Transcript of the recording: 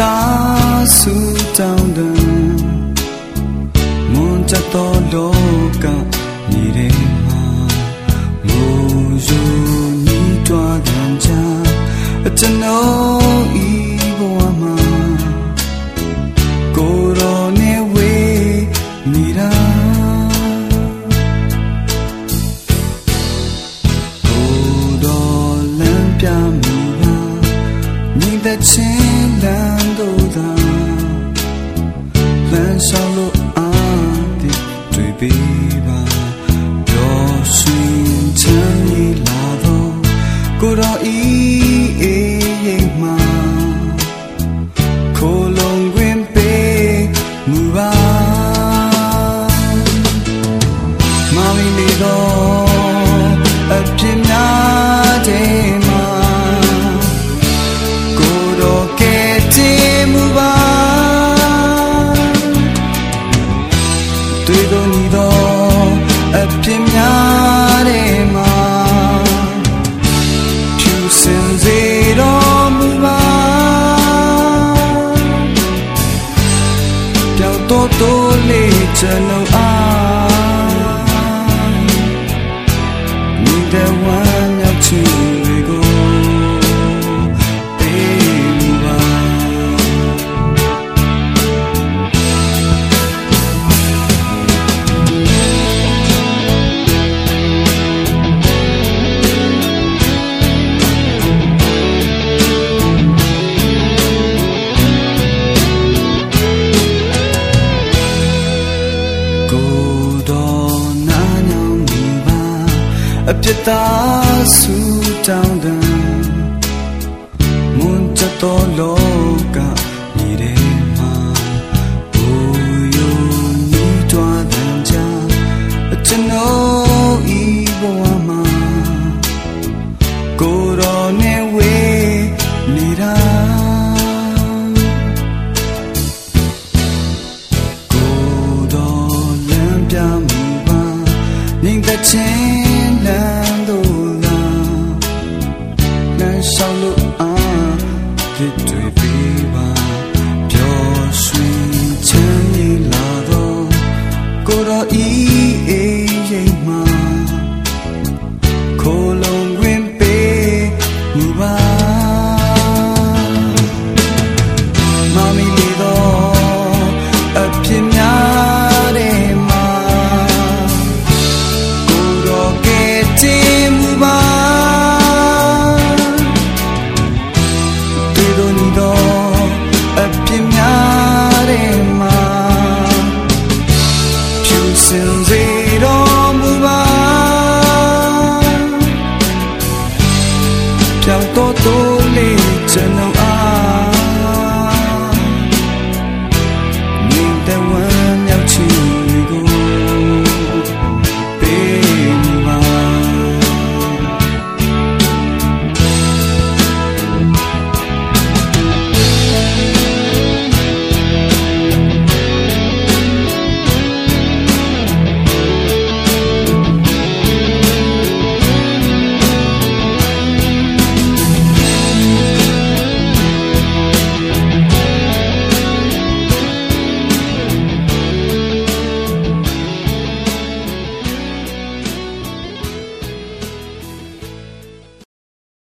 တာဆူတောင်းတန်မွန်ချတော်လောကညီရဲမှာမိုးရူညီတွားကြံချာအကျွန်ုပ်ဤဘဝမှာကိုယ် သက်ချင်းလမ်းတို့သာလမ်းဆောင်လို့အားဒီတွေ့ပြီးပါပျော်ရွှင်ချမ်းမြေလာတော့ကိုတော်ဤအေးရိမ်မှာခိုလုံခွင်ပေးမူပါမမီနေတော့ ပြောင်းတော့တိုး အပြစ်သားဆူတောင်းတန်မွန်တတော်လောကညီတဲ့မှာဘူယုံနီးတွားတဲ့ကြအကျွန်တော်ဤဘဝမှာကိုတော်နဲ့ဝေးနေတာကိုယ်တော်လမ်းပြမှုပါမြင်တဲ့ချင်း လျှောက်လို့အားဖြစ်တွေ့ပြီးပါပျော်ရွှင်ချမ်းမြေလာတော့ကိုယ်တော်ဤအေးရိမ်မှာ 努力怎能